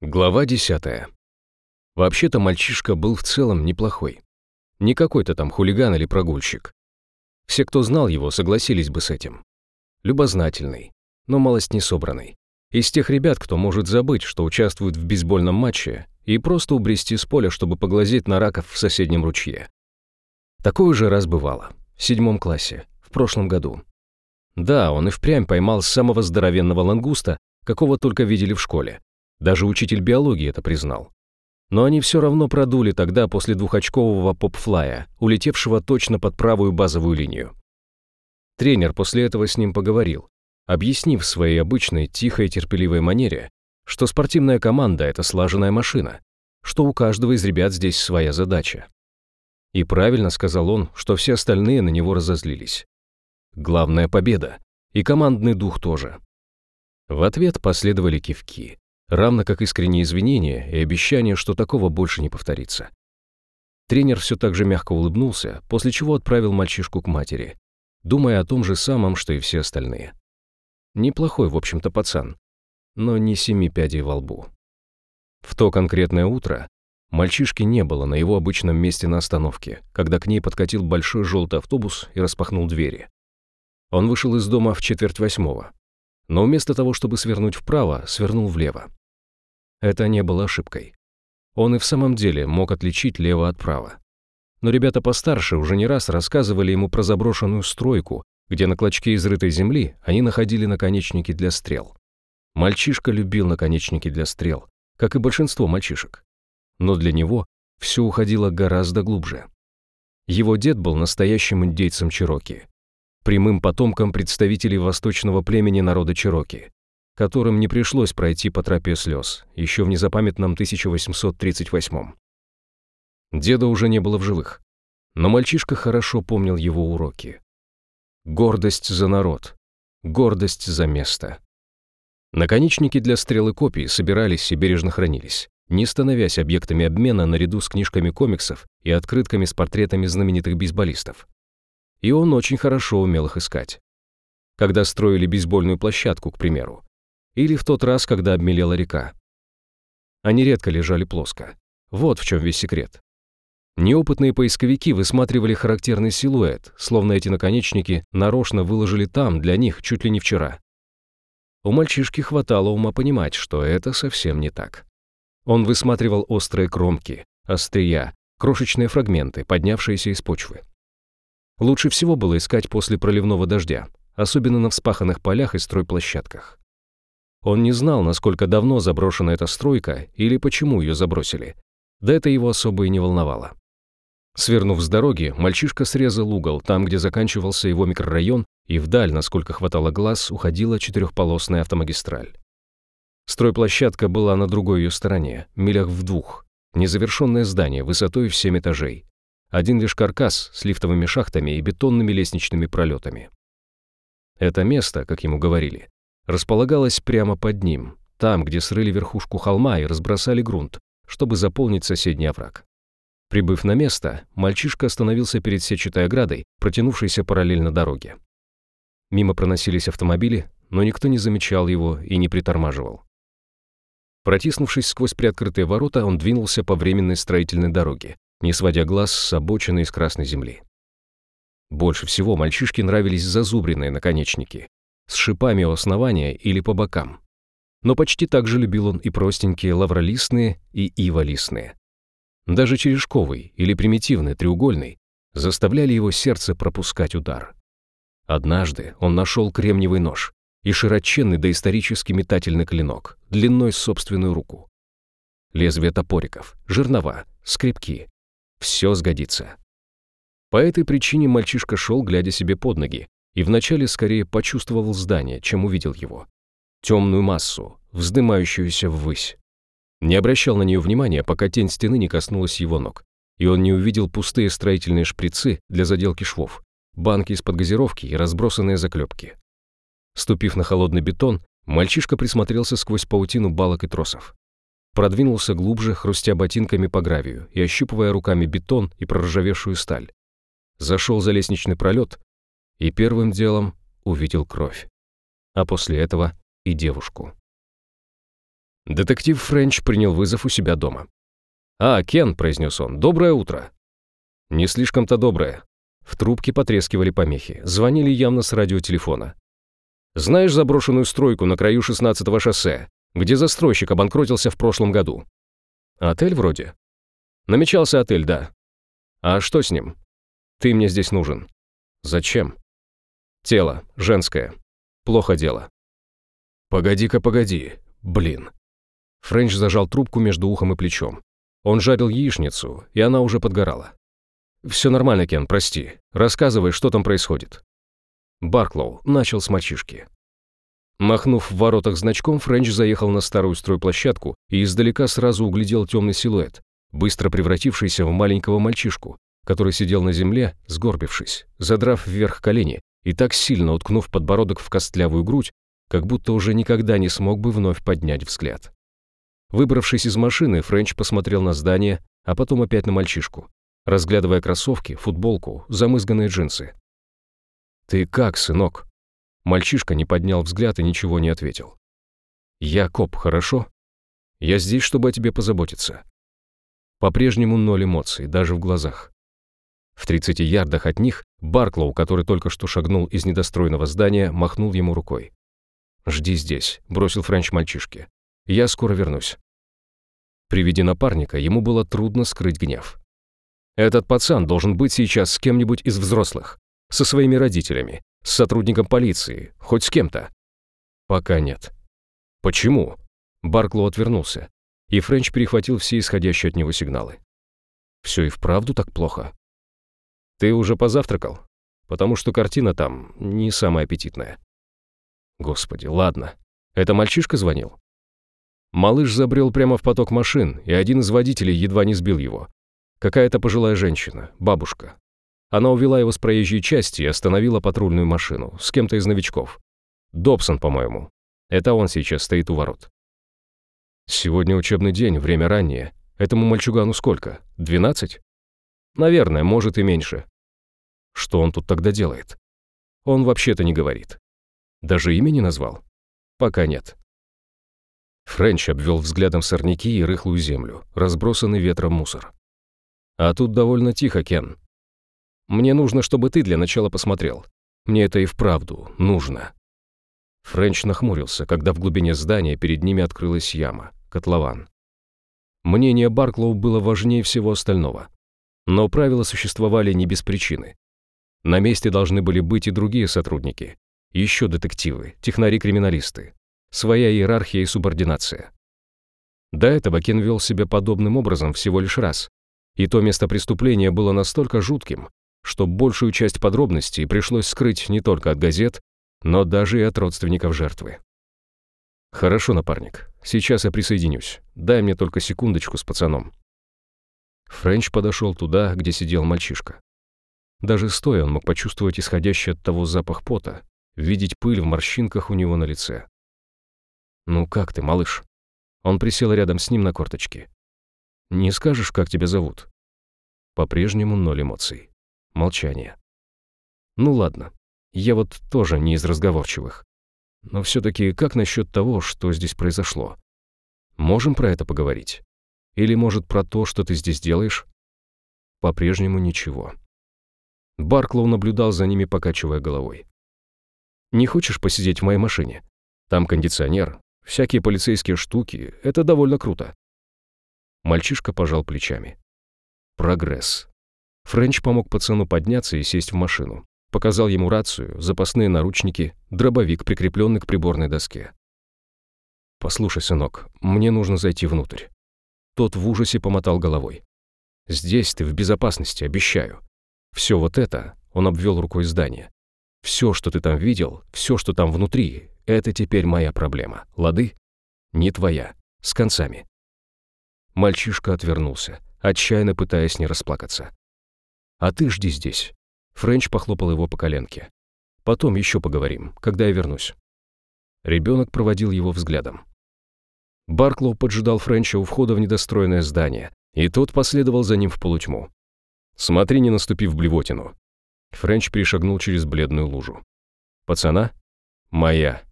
Глава 10. Вообще-то мальчишка был в целом неплохой. Не какой-то там хулиган или прогульщик. Все, кто знал его, согласились бы с этим. Любознательный, но малость не собранный. Из тех ребят, кто может забыть, что участвует в бейсбольном матче, и просто убрести с поля, чтобы поглазеть на раков в соседнем ручье. Такое же раз бывало. В седьмом классе, в прошлом году. Да, он и впрямь поймал самого здоровенного лангуста, какого только видели в школе. Даже учитель биологии это признал. Но они все равно продули тогда после двухочкового поп-флая, улетевшего точно под правую базовую линию. Тренер после этого с ним поговорил, объяснив в своей обычной тихой терпеливой манере, что спортивная команда – это слаженная машина, что у каждого из ребят здесь своя задача. И правильно сказал он, что все остальные на него разозлились. Главная победа, и командный дух тоже. В ответ последовали кивки равно как искренние извинения и обещание, что такого больше не повторится. Тренер все так же мягко улыбнулся, после чего отправил мальчишку к матери, думая о том же самом, что и все остальные. Неплохой, в общем-то, пацан, но не семи пядей во лбу. В то конкретное утро мальчишки не было на его обычном месте на остановке, когда к ней подкатил большой желтый автобус и распахнул двери. Он вышел из дома в четверть восьмого, но вместо того, чтобы свернуть вправо, свернул влево. Это не было ошибкой. Он и в самом деле мог отличить лево от права. Но ребята постарше уже не раз рассказывали ему про заброшенную стройку, где на клочке изрытой земли они находили наконечники для стрел. Мальчишка любил наконечники для стрел, как и большинство мальчишек. Но для него все уходило гораздо глубже. Его дед был настоящим индейцем Чироки, прямым потомком представителей восточного племени народа Чироки, которым не пришлось пройти по тропе слез, еще в незапамятном 1838 Деда уже не было в живых, но мальчишка хорошо помнил его уроки. Гордость за народ, гордость за место. Наконечники для стрелы копий собирались и бережно хранились, не становясь объектами обмена наряду с книжками комиксов и открытками с портретами знаменитых бейсболистов. И он очень хорошо умел их искать. Когда строили бейсбольную площадку, к примеру, или в тот раз, когда обмелела река. Они редко лежали плоско. Вот в чем весь секрет. Неопытные поисковики высматривали характерный силуэт, словно эти наконечники нарочно выложили там для них чуть ли не вчера. У мальчишки хватало ума понимать, что это совсем не так. Он высматривал острые кромки, острия, крошечные фрагменты, поднявшиеся из почвы. Лучше всего было искать после проливного дождя, особенно на вспаханных полях и стройплощадках. Он не знал, насколько давно заброшена эта стройка или почему ее забросили. Да это его особо и не волновало. Свернув с дороги, мальчишка срезал угол там, где заканчивался его микрорайон, и вдаль, насколько хватало глаз, уходила четырехполосная автомагистраль. Стройплощадка была на другой ее стороне, милях в двух. Незавершенное здание высотой в семь этажей. Один лишь каркас с лифтовыми шахтами и бетонными лестничными пролетами. Это место, как ему говорили, располагалась прямо под ним, там, где срыли верхушку холма и разбросали грунт, чтобы заполнить соседний овраг. Прибыв на место, мальчишка остановился перед сетчатой оградой, протянувшейся параллельно дороге. Мимо проносились автомобили, но никто не замечал его и не притормаживал. Протиснувшись сквозь приоткрытые ворота, он двинулся по временной строительной дороге, не сводя глаз с обочины из красной земли. Больше всего мальчишке нравились зазубренные наконечники, с шипами у основания или по бокам. Но почти так же любил он и простенькие лавролистные и иволистные. Даже черешковый или примитивный треугольный заставляли его сердце пропускать удар. Однажды он нашел кремниевый нож и широченный доисторический метательный клинок, длиной собственную руку. Лезвие топориков, жернова, скребки — все сгодится. По этой причине мальчишка шел, глядя себе под ноги, и вначале скорее почувствовал здание, чем увидел его. Темную массу, вздымающуюся ввысь. Не обращал на нее внимания, пока тень стены не коснулась его ног, и он не увидел пустые строительные шприцы для заделки швов, банки из-под газировки и разбросанные заклепки. Ступив на холодный бетон, мальчишка присмотрелся сквозь паутину балок и тросов. Продвинулся глубже, хрустя ботинками по гравию и ощупывая руками бетон и проржавевшую сталь. Зашел за лестничный пролет, и первым делом увидел кровь, а после этого и девушку. Детектив Френч принял вызов у себя дома. «А, Кен», — произнес он, — «доброе утро». Не слишком-то доброе. В трубке потрескивали помехи, звонили явно с радиотелефона. «Знаешь заброшенную стройку на краю 16-го шоссе, где застройщик обанкротился в прошлом году?» «Отель вроде?» «Намечался отель, да». «А что с ним?» «Ты мне здесь нужен». «Зачем?» «Тело, женское. Плохо дело». «Погоди-ка, погоди. Блин». Френч зажал трубку между ухом и плечом. Он жарил яичницу, и она уже подгорала. «Все нормально, Кен, прости. Рассказывай, что там происходит». Барклоу начал с мальчишки. Махнув в воротах значком, Френч заехал на старую стройплощадку и издалека сразу углядел темный силуэт, быстро превратившийся в маленького мальчишку, который сидел на земле, сгорбившись, задрав вверх колени и так сильно уткнув подбородок в костлявую грудь, как будто уже никогда не смог бы вновь поднять взгляд. Выбравшись из машины, Френч посмотрел на здание, а потом опять на мальчишку разглядывая кроссовки, футболку, замызганные джинсы. «Ты как, сынок?» Мальчишка не поднял взгляд и ничего не ответил. «Я коп, хорошо? Я здесь, чтобы о тебе позаботиться». По-прежнему ноль эмоций, даже в глазах. В 30 ярдах от них Барклоу, который только что шагнул из недостроенного здания, махнул ему рукой. «Жди здесь», — бросил Френч мальчишке. «Я скоро вернусь». При виде напарника ему было трудно скрыть гнев. Этот пацан должен быть сейчас с кем-нибудь из взрослых, со своими родителями, с сотрудником полиции, хоть с кем-то. Пока нет. Почему? Барклоу отвернулся, и Френч перехватил все исходящие от него сигналы. Все и вправду так плохо. Ты уже позавтракал? Потому что картина там не самая аппетитная. Господи, ладно. Это мальчишка звонил? Малыш забрел прямо в поток машин, и один из водителей едва не сбил его. Какая-то пожилая женщина, бабушка. Она увела его с проезжей части и остановила патрульную машину с кем-то из новичков. Добсон, по-моему. Это он сейчас стоит у ворот. Сегодня учебный день, время раннее. Этому мальчугану сколько? Двенадцать? Наверное, может и меньше. Что он тут тогда делает? Он вообще-то не говорит. Даже имя не назвал? Пока нет. Френч обвел взглядом сорняки и рыхлую землю, разбросанный ветром мусор. А тут довольно тихо, Кен. Мне нужно, чтобы ты для начала посмотрел. Мне это и вправду нужно». Френч нахмурился, когда в глубине здания перед ними открылась яма, котлован. Мнение Барклоу было важнее всего остального. Но правила существовали не без причины. На месте должны были быть и другие сотрудники, еще детективы, технари-криминалисты, своя иерархия и субординация. До этого Кен вел себя подобным образом всего лишь раз, и то место преступления было настолько жутким, что большую часть подробностей пришлось скрыть не только от газет, но даже и от родственников жертвы. «Хорошо, напарник, сейчас я присоединюсь. Дай мне только секундочку с пацаном». Френч подошел туда, где сидел мальчишка. Даже стоя он мог почувствовать исходящий от того запах пота, видеть пыль в морщинках у него на лице. «Ну как ты, малыш?» Он присел рядом с ним на корточки. «Не скажешь, как тебя зовут?» По-прежнему ноль эмоций. Молчание. «Ну ладно, я вот тоже не из разговорчивых. Но все-таки как насчет того, что здесь произошло? Можем про это поговорить? Или, может, про то, что ты здесь делаешь?» По-прежнему ничего. Барклоу наблюдал за ними, покачивая головой. «Не хочешь посидеть в моей машине? Там кондиционер, всякие полицейские штуки. Это довольно круто. Мальчишка пожал плечами. Прогресс. Френч помог пацану подняться и сесть в машину. Показал ему рацию, запасные наручники, дробовик, прикрепленный к приборной доске. «Послушай, сынок, мне нужно зайти внутрь». Тот в ужасе помотал головой. «Здесь ты в безопасности, обещаю. Все вот это...» — он обвел рукой здание. «Все, что ты там видел, все, что там внутри, это теперь моя проблема, лады? Не твоя, с концами. Мальчишка отвернулся, отчаянно пытаясь не расплакаться. «А ты жди здесь». Френч похлопал его по коленке. «Потом еще поговорим, когда я вернусь». Ребенок проводил его взглядом. Барклоу поджидал Френча у входа в недостроенное здание, и тот последовал за ним в полутьму. «Смотри, не наступи в блевотину». Френч перешагнул через бледную лужу. «Пацана?» «Моя».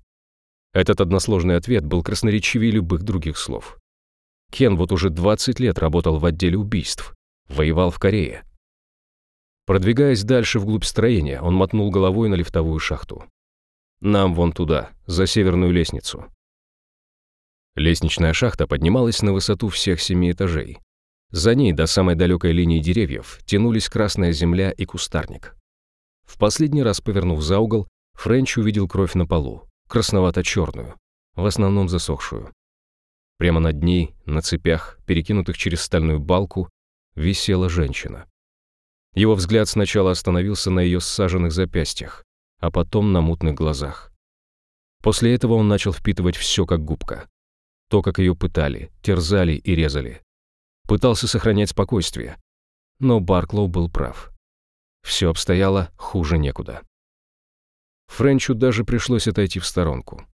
Этот односложный ответ был красноречивее любых других слов. Кен вот уже 20 лет работал в отделе убийств, воевал в Корее. Продвигаясь дальше вглубь строения, он мотнул головой на лифтовую шахту. «Нам вон туда, за северную лестницу». Лестничная шахта поднималась на высоту всех семи этажей. За ней до самой далекой линии деревьев тянулись красная земля и кустарник. В последний раз повернув за угол, Френч увидел кровь на полу, красновато-черную, в основном засохшую. Прямо над ней, на цепях, перекинутых через стальную балку, висела женщина. Его взгляд сначала остановился на ее ссаженных запястьях, а потом на мутных глазах. После этого он начал впитывать все как губка. То, как ее пытали, терзали и резали. Пытался сохранять спокойствие. Но Барклоу был прав. Все обстояло хуже некуда. Френчу даже пришлось отойти в сторонку.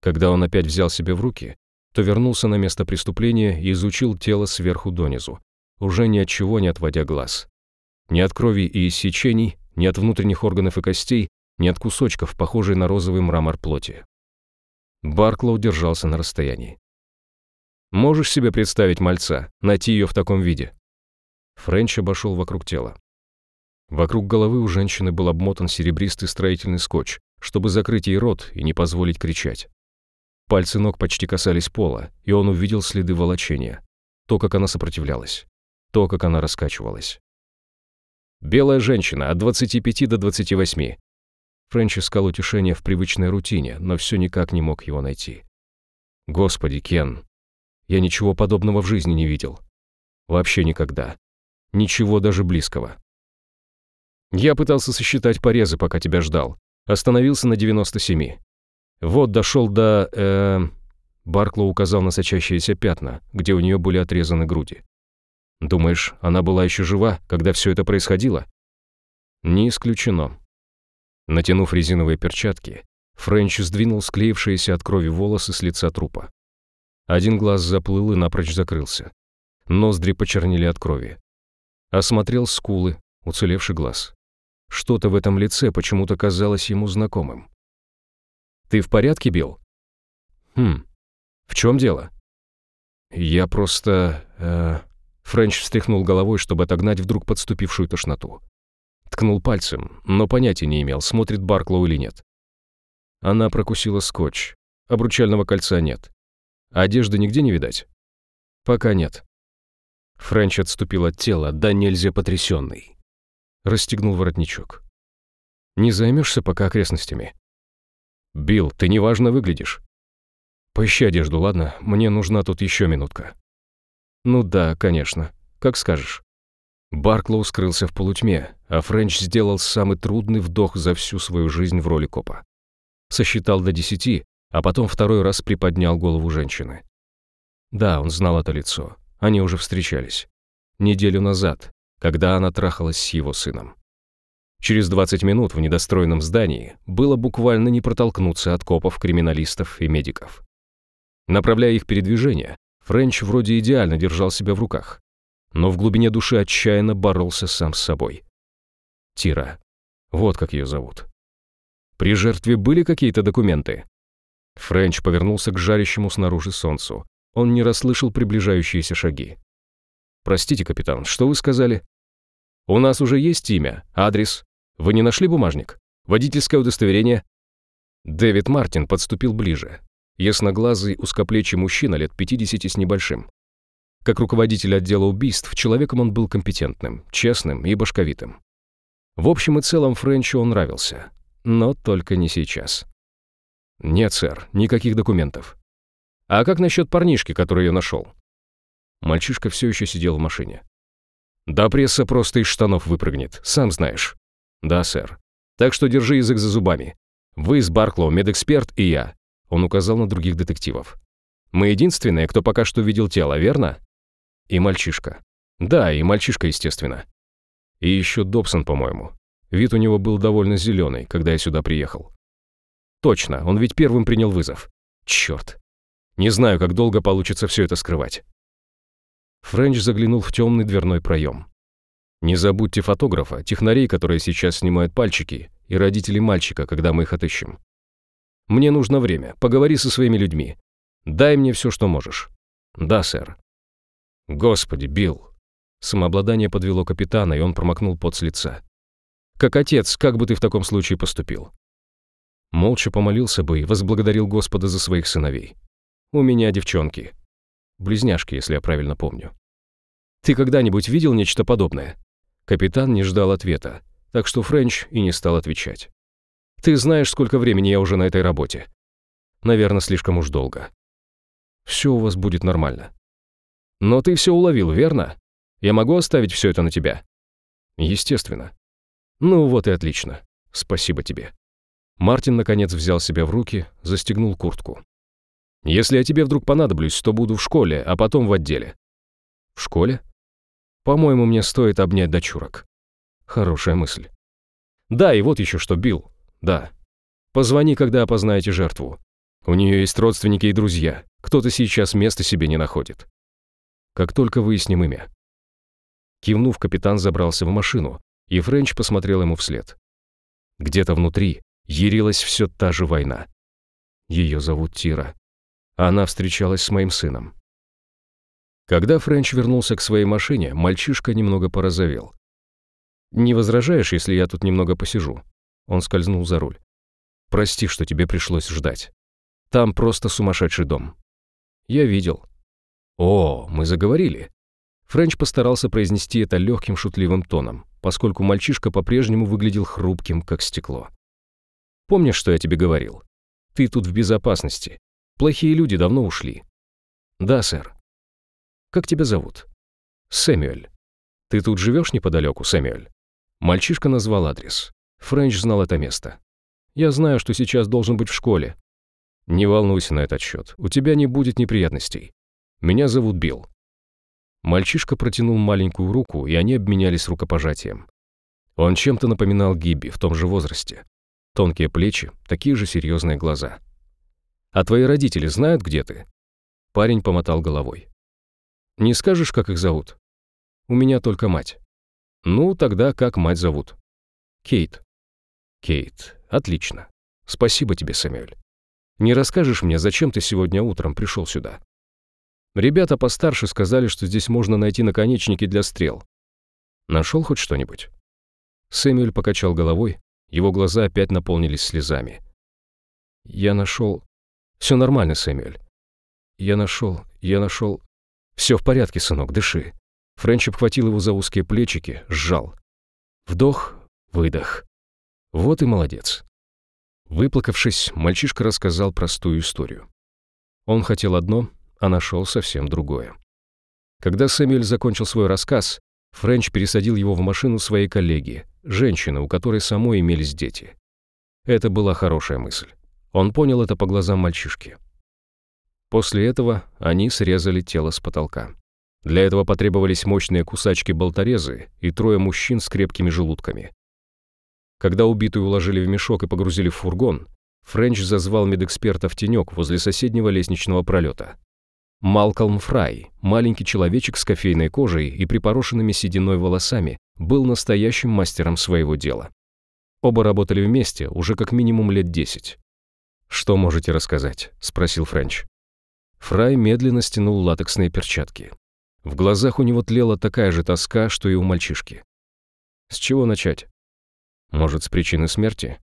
Когда он опять взял себя в руки, то вернулся на место преступления и изучил тело сверху донизу, уже ни от чего не отводя глаз. Ни от крови и иссечений, ни от внутренних органов и костей, ни от кусочков, похожей на розовый мрамор плоти. Барклоу держался на расстоянии. «Можешь себе представить мальца, найти ее в таком виде?» Френч обошел вокруг тела. Вокруг головы у женщины был обмотан серебристый строительный скотч, чтобы закрыть ей рот и не позволить кричать. Пальцы ног почти касались пола, и он увидел следы волочения. То, как она сопротивлялась. То, как она раскачивалась. Белая женщина от 25 до 28. Френч искал утешение в привычной рутине, но все никак не мог его найти. Господи, Кен, я ничего подобного в жизни не видел. Вообще никогда. Ничего даже близкого. Я пытался сосчитать порезы, пока тебя ждал. Остановился на 97. Вот дошел до... Э, Барклоу указал на сочащиеся пятна, где у нее были отрезаны груди. Думаешь, она была еще жива, когда все это происходило? Не исключено. Натянув резиновые перчатки, Френч сдвинул склеившиеся от крови волосы с лица трупа. Один глаз заплыл и напрочь закрылся. Ноздри почернели от крови. Осмотрел скулы, уцелевший глаз. Что-то в этом лице почему-то казалось ему знакомым. «Ты в порядке, Билл?» «Хм, в чем дело?» «Я просто...» э... Френч встряхнул головой, чтобы отогнать вдруг подступившую тошноту. Ткнул пальцем, но понятия не имел, смотрит Барклоу или нет. Она прокусила скотч. Обручального кольца нет. Одежды нигде не видать? Пока нет. Френч отступил от тела, да нельзя потрясенный расстегнул воротничок. «Не займешься пока окрестностями?» «Билл, ты неважно выглядишь». «Поищи одежду, ладно? Мне нужна тут еще минутка». «Ну да, конечно. Как скажешь». Барклоу скрылся в полутьме, а Френч сделал самый трудный вдох за всю свою жизнь в роли копа. Сосчитал до десяти, а потом второй раз приподнял голову женщины. Да, он знал это лицо. Они уже встречались. Неделю назад, когда она трахалась с его сыном. Через 20 минут в недостроенном здании было буквально не протолкнуться от копов, криминалистов и медиков. Направляя их передвижение, Френч вроде идеально держал себя в руках, но в глубине души отчаянно боролся сам с собой. Тира. Вот как ее зовут. При жертве были какие-то документы? Френч повернулся к жарящему снаружи солнцу. Он не расслышал приближающиеся шаги. «Простите, капитан, что вы сказали?» «У нас уже есть имя, адрес. Вы не нашли бумажник? Водительское удостоверение?» Дэвид Мартин подступил ближе. Ясноглазый, узкоплечий мужчина лет 50 с небольшим. Как руководитель отдела убийств, человеком он был компетентным, честным и башковитым. В общем и целом Френчу он нравился. Но только не сейчас. «Нет, сэр, никаких документов». «А как насчет парнишки, который ее нашел?» Мальчишка все еще сидел в машине. «Да пресса просто из штанов выпрыгнет, сам знаешь». «Да, сэр. Так что держи язык за зубами. Вы с Барклоу, медэксперт и я». Он указал на других детективов. «Мы единственные, кто пока что видел тело, верно?» «И мальчишка». «Да, и мальчишка, естественно». «И еще Добсон, по-моему. Вид у него был довольно зеленый, когда я сюда приехал». «Точно, он ведь первым принял вызов. Черт. Не знаю, как долго получится все это скрывать». Френч заглянул в темный дверной проем. «Не забудьте фотографа, технарей, которые сейчас снимают пальчики, и родителей мальчика, когда мы их отыщем. Мне нужно время. Поговори со своими людьми. Дай мне все, что можешь». «Да, сэр». «Господи, Билл». Самообладание подвело капитана, и он промокнул пот с лица. «Как отец, как бы ты в таком случае поступил?» Молча помолился бы и возблагодарил Господа за своих сыновей. «У меня девчонки. Близняшки, если я правильно помню. Ты когда-нибудь видел нечто подобное?» Капитан не ждал ответа, так что Френч и не стал отвечать. «Ты знаешь, сколько времени я уже на этой работе?» «Наверное, слишком уж долго». «Все у вас будет нормально». «Но ты все уловил, верно? Я могу оставить все это на тебя?» «Естественно». «Ну вот и отлично. Спасибо тебе». Мартин, наконец, взял себя в руки, застегнул куртку. «Если я тебе вдруг понадоблюсь, то буду в школе, а потом в отделе». «В школе?» «По-моему, мне стоит обнять дочурок». «Хорошая мысль». «Да, и вот еще что, Билл. Да. Позвони, когда опознаете жертву. У нее есть родственники и друзья. Кто-то сейчас места себе не находит. Как только выясним имя». Кивнув, капитан забрался в машину, и Френч посмотрел ему вслед. Где-то внутри ярилась все та же война. Ее зовут Тира. Она встречалась с моим сыном. Когда Френч вернулся к своей машине, мальчишка немного порозовел. «Не возражаешь, если я тут немного посижу?» Он скользнул за руль. «Прости, что тебе пришлось ждать. Там просто сумасшедший дом». «Я видел». «О, мы заговорили». Френч постарался произнести это легким шутливым тоном, поскольку мальчишка по-прежнему выглядел хрупким, как стекло. Помнишь, что я тебе говорил? Ты тут в безопасности. Плохие люди давно ушли. Да, сэр. Как тебя зовут? Сэмюэль. Ты тут живешь неподалеку, Сэмюэль? Мальчишка назвал адрес. Френч знал это место. Я знаю, что сейчас должен быть в школе. Не волнуйся на этот счет. У тебя не будет неприятностей. Меня зовут Билл. Мальчишка протянул маленькую руку, и они обменялись рукопожатием. Он чем-то напоминал Гибби в том же возрасте. Тонкие плечи, такие же серьезные глаза. «А твои родители знают, где ты?» Парень помотал головой. «Не скажешь, как их зовут?» «У меня только мать». «Ну, тогда как мать зовут?» «Кейт». «Кейт, отлично. Спасибо тебе, Сэмюэль. Не расскажешь мне, зачем ты сегодня утром пришел сюда?» Ребята постарше сказали, что здесь можно найти наконечники для стрел. Нашел хоть что-нибудь? Сэмюэль покачал головой, его глаза опять наполнились слезами. «Я нашел...» «Все нормально, Сэмюэль. Я нашел... Я нашел...» «Все в порядке, сынок, дыши». Френч обхватил его за узкие плечики, сжал. Вдох, выдох. Вот и молодец. Выплакавшись, мальчишка рассказал простую историю. Он хотел одно, а нашел совсем другое. Когда Сэмюэль закончил свой рассказ, Френч пересадил его в машину своей коллеги, женщины, у которой самой имелись дети. Это была хорошая мысль. Он понял это по глазам мальчишки. После этого они срезали тело с потолка. Для этого потребовались мощные кусачки-болторезы и трое мужчин с крепкими желудками. Когда убитую уложили в мешок и погрузили в фургон, Френч зазвал медэксперта в тенек возле соседнего лестничного пролета. Малкольм Фрай, маленький человечек с кофейной кожей и припорошенными сединой волосами, был настоящим мастером своего дела. Оба работали вместе уже как минимум лет десять. «Что можете рассказать?» – спросил Френч. Фрай медленно стянул латексные перчатки. В глазах у него тлела такая же тоска, что и у мальчишки. С чего начать? Может, с причины смерти?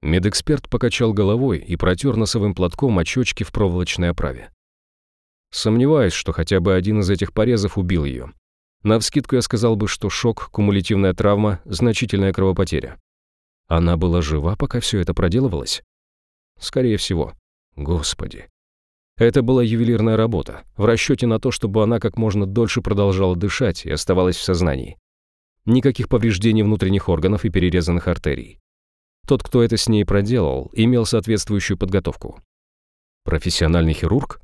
Медэксперт покачал головой и протер носовым платком очечки в проволочной оправе. Сомневаюсь, что хотя бы один из этих порезов убил ее. Навскидку я сказал бы, что шок, кумулятивная травма, значительная кровопотеря. Она была жива, пока все это проделывалось? Скорее всего. Господи. Это была ювелирная работа, в расчете на то, чтобы она как можно дольше продолжала дышать и оставалась в сознании. Никаких повреждений внутренних органов и перерезанных артерий. Тот, кто это с ней проделал, имел соответствующую подготовку. Профессиональный хирург?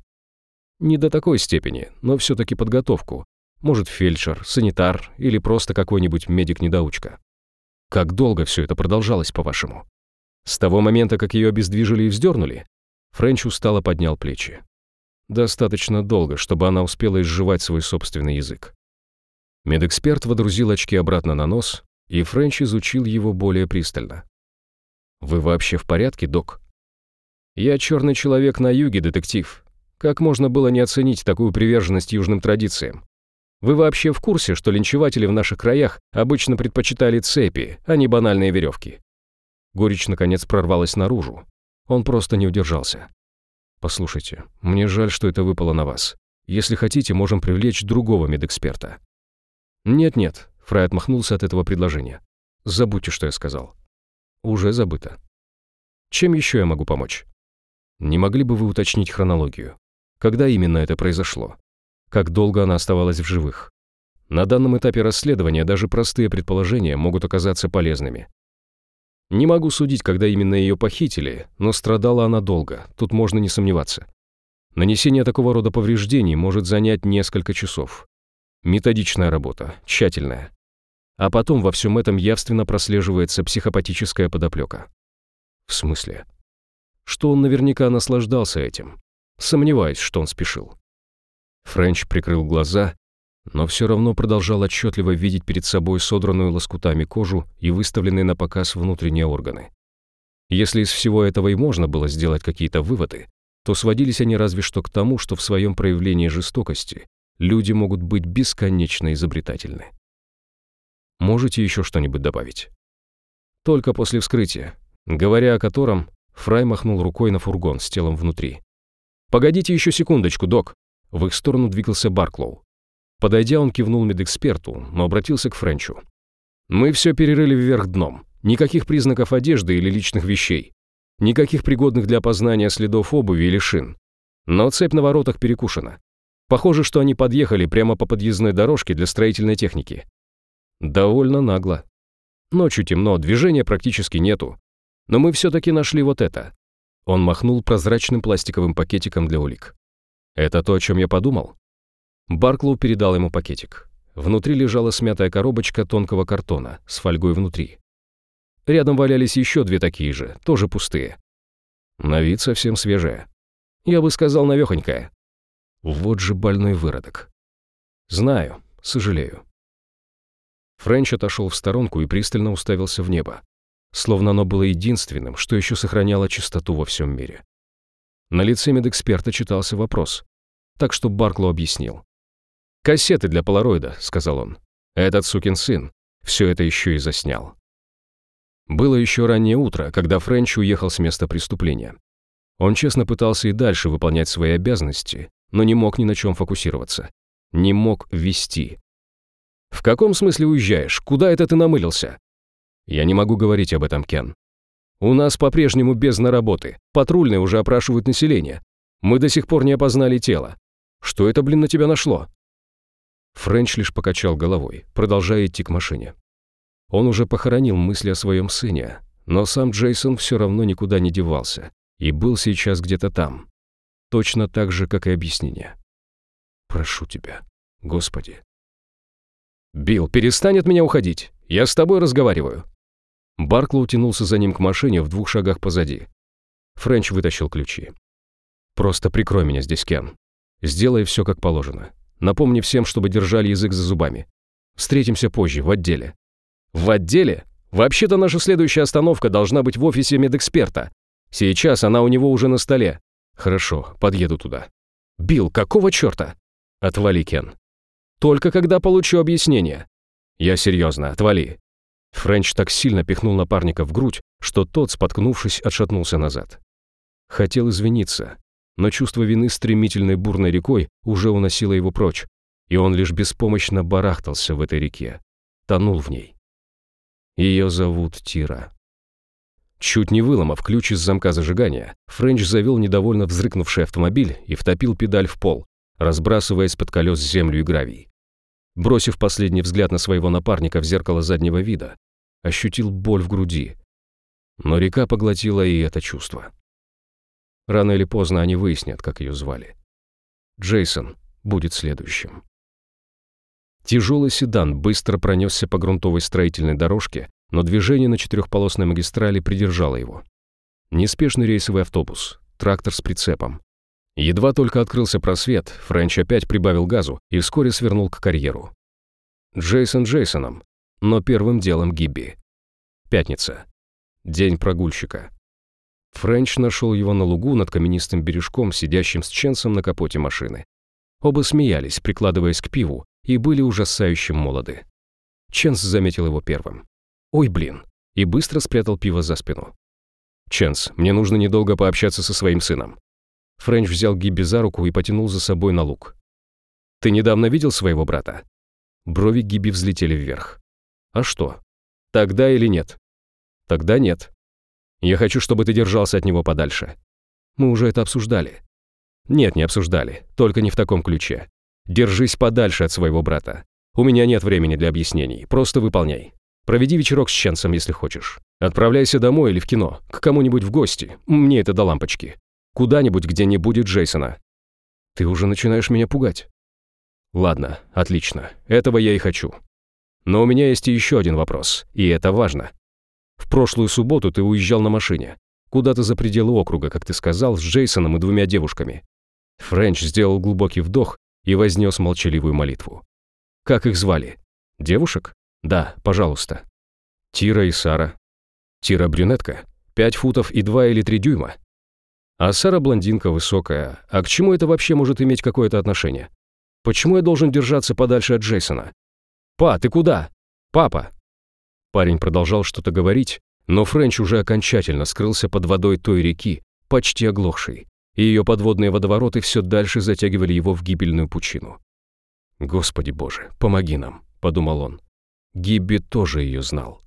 Не до такой степени, но все-таки подготовку. Может, фельдшер, санитар или просто какой-нибудь медик-недоучка. Как долго все это продолжалось, по-вашему? С того момента, как ее обездвижили и вздернули? Френч устало поднял плечи. Достаточно долго, чтобы она успела изживать свой собственный язык. Медэксперт водрузил очки обратно на нос, и Френч изучил его более пристально. «Вы вообще в порядке, док?» Я черный человек на юге, детектив. Как можно было не оценить такую приверженность южным традициям? Вы вообще в курсе, что линчеватели в наших краях обычно предпочитали цепи, а не банальные веревки? Горечь, наконец, прорвалась наружу. Он просто не удержался. «Послушайте, мне жаль, что это выпало на вас. Если хотите, можем привлечь другого медэксперта». «Нет-нет», — Фрай отмахнулся от этого предложения. «Забудьте, что я сказал». «Уже забыто». «Чем еще я могу помочь?» «Не могли бы вы уточнить хронологию? Когда именно это произошло? Как долго она оставалась в живых? На данном этапе расследования даже простые предположения могут оказаться полезными. Не могу судить, когда именно ее похитили, но страдала она долго, тут можно не сомневаться. Нанесение такого рода повреждений может занять несколько часов. Методичная работа, тщательная. А потом во всем этом явственно прослеживается психопатическая подоплека. В смысле? Что он наверняка наслаждался этим. Сомневаюсь, что он спешил. Френч прикрыл глаза но все равно продолжал отчетливо видеть перед собой содранную лоскутами кожу и выставленные на показ внутренние органы. Если из всего этого и можно было сделать какие-то выводы, то сводились они разве что к тому, что в своем проявлении жестокости люди могут быть бесконечно изобретательны. Можете еще что-нибудь добавить? Только после вскрытия, говоря о котором, Фрай махнул рукой на фургон с телом внутри. «Погодите еще секундочку, док!» В их сторону двигался Барклоу. Подойдя, он кивнул медэксперту, но обратился к Френчу. «Мы все перерыли вверх дном. Никаких признаков одежды или личных вещей. Никаких пригодных для опознания следов обуви или шин. Но цепь на воротах перекушена. Похоже, что они подъехали прямо по подъездной дорожке для строительной техники. Довольно нагло. Ночью темно, движения практически нету. Но мы все-таки нашли вот это. Он махнул прозрачным пластиковым пакетиком для улик. Это то, о чем я подумал? Барклоу передал ему пакетик. Внутри лежала смятая коробочка тонкого картона с фольгой внутри. Рядом валялись еще две такие же, тоже пустые. На вид совсем свежая. Я бы сказал, навехонькая. Вот же больной выродок. Знаю, сожалею. Френч отошел в сторонку и пристально уставился в небо, словно оно было единственным, что еще сохраняло чистоту во всем мире. На лице медэксперта читался вопрос, так что Барклоу объяснил. «Кассеты для полароида», — сказал он. «Этот сукин сын все это еще и заснял». Было еще раннее утро, когда Френч уехал с места преступления. Он честно пытался и дальше выполнять свои обязанности, но не мог ни на чем фокусироваться. Не мог вести. «В каком смысле уезжаешь? Куда это ты намылился?» «Я не могу говорить об этом, Кен. У нас по-прежнему бездна работы. Патрульные уже опрашивают население. Мы до сих пор не опознали тело. Что это, блин, на тебя нашло?» Френч лишь покачал головой, продолжая идти к машине. Он уже похоронил мысли о своем сыне, но сам Джейсон все равно никуда не девался и был сейчас где-то там. Точно так же, как и объяснение. «Прошу тебя, Господи». «Билл, перестань от меня уходить. Я с тобой разговариваю». Барклоу тянулся за ним к машине в двух шагах позади. Френч вытащил ключи. «Просто прикрой меня здесь, Кен. Сделай все как положено. Напомни всем, чтобы держали язык за зубами. Встретимся позже, в отделе». «В отделе? Вообще-то наша следующая остановка должна быть в офисе медэксперта. Сейчас она у него уже на столе». «Хорошо, подъеду туда». «Билл, какого черта?» «Отвали, Кен». «Только когда получу объяснение». «Я серьезно, отвали». Френч так сильно пихнул напарника в грудь, что тот, споткнувшись, отшатнулся назад. Хотел извиниться, но чувство вины стремительной бурной рекой уже уносило его прочь, и он лишь беспомощно барахтался в этой реке, тонул в ней. Ее зовут Тира. Чуть не выломав ключ из замка зажигания, Френч завел недовольно взрыкнувший автомобиль и втопил педаль в пол, разбрасывая из-под колес землю и гравий. Бросив последний взгляд на своего напарника в зеркало заднего вида, ощутил боль в груди. Но река поглотила и это чувство. Рано или поздно они выяснят, как ее звали. Джейсон будет следующим. Тяжелый седан быстро пронесся по грунтовой строительной дорожке, но движение на четырехполосной магистрали придержало его. Неспешный рейсовый автобус, трактор с прицепом. Едва только открылся просвет, Френч опять прибавил газу и вскоре свернул к карьеру. Джейсон Джейсоном, но первым делом Гибби. Пятница. День прогульщика. Френч нашел его на лугу над каменистым бережком, сидящим с Ченсом на капоте машины. Оба смеялись, прикладываясь к пиву, и были ужасающе молоды. Ченс заметил его первым. «Ой, блин!» и быстро спрятал пиво за спину. «Ченс, мне нужно недолго пообщаться со своим сыном». Френч взял Гибби за руку и потянул за собой на луг. «Ты недавно видел своего брата?» Брови Гибби взлетели вверх. «А что? Тогда или нет?» «Тогда нет. Я хочу, чтобы ты держался от него подальше. Мы уже это обсуждали». «Нет, не обсуждали. Только не в таком ключе. Держись подальше от своего брата. У меня нет времени для объяснений. Просто выполняй. Проведи вечерок с Ченсом, если хочешь. Отправляйся домой или в кино, к кому-нибудь в гости. Мне это до лампочки. Куда-нибудь, где не будет Джейсона. Ты уже начинаешь меня пугать. Ладно, отлично. Этого я и хочу. Но у меня есть еще один вопрос, и это важно. В прошлую субботу ты уезжал на машине. Куда-то за пределы округа, как ты сказал, с Джейсоном и двумя девушками. Френч сделал глубокий вдох и вознес молчаливую молитву. Как их звали? Девушек? Да, пожалуйста. Тира и Сара. Тира брюнетка, пять футов и два или три дюйма. А Сара блондинка высокая. А к чему это вообще может иметь какое-то отношение? Почему я должен держаться подальше от Джейсона? «Па, ты куда? Папа!» Парень продолжал что-то говорить, но Френч уже окончательно скрылся под водой той реки, почти оглохшей, и ее подводные водовороты все дальше затягивали его в гибельную пучину. «Господи боже, помоги нам», — подумал он. Гибби тоже ее знал.